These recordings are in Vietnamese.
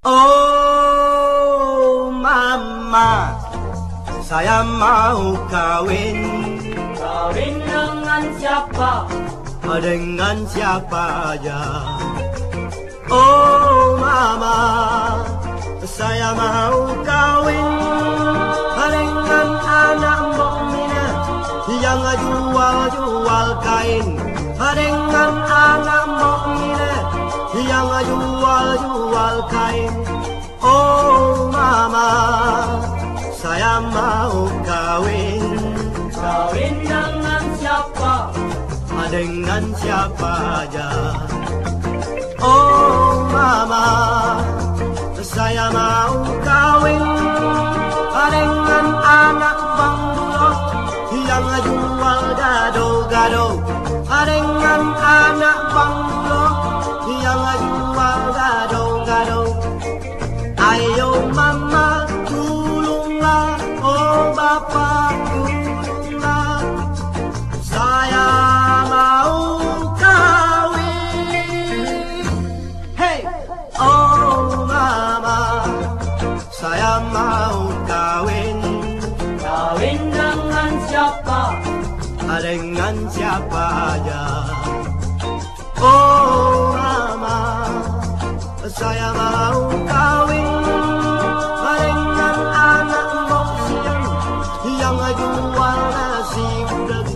Oh mama Saya mau kawin. Kawin dengan siapa? Dengan siapa aja. Oh mama Saya mau kawin Yang jual-jual kain Dengan anak mukmina Yang jual-jual kain Oh mama Saya mau kawin. Kawin dengan siapa? dengan siapa aja gado arengan anak banglo Yang jual gado-gado Ayo mama tulunglah Oh bapak tolonglah Saya mau kawin Hey! Oh mama Saya mau kawin Kawin dengan siapa? Arengan siapa aja. Oh mama Saya mau kawin. Arengan anak mbok Yang jual nasi gudeg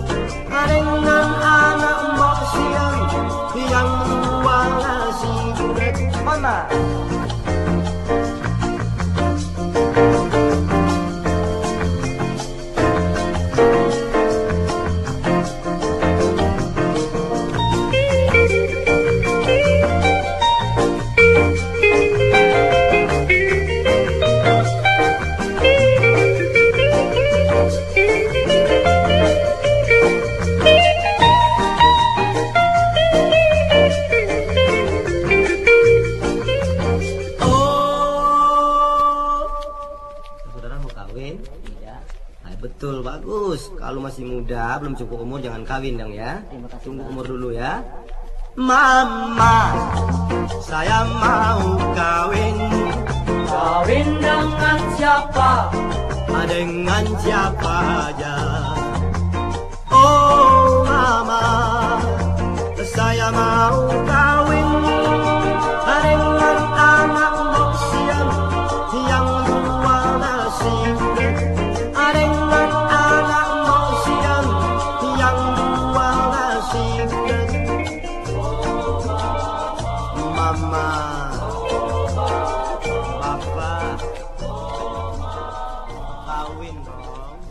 arengan anak mbok Yang jual nasi gudeg Mama betul, bagus. Kalau masih muda, belum cukup umur, jangan kawin dong ya. Tunggu umur dulu ya. Mama, saya mau kawin Kawin dengan siapa? dengan siapa aja. Oh mama, saya mau kawin Bapak kawin dong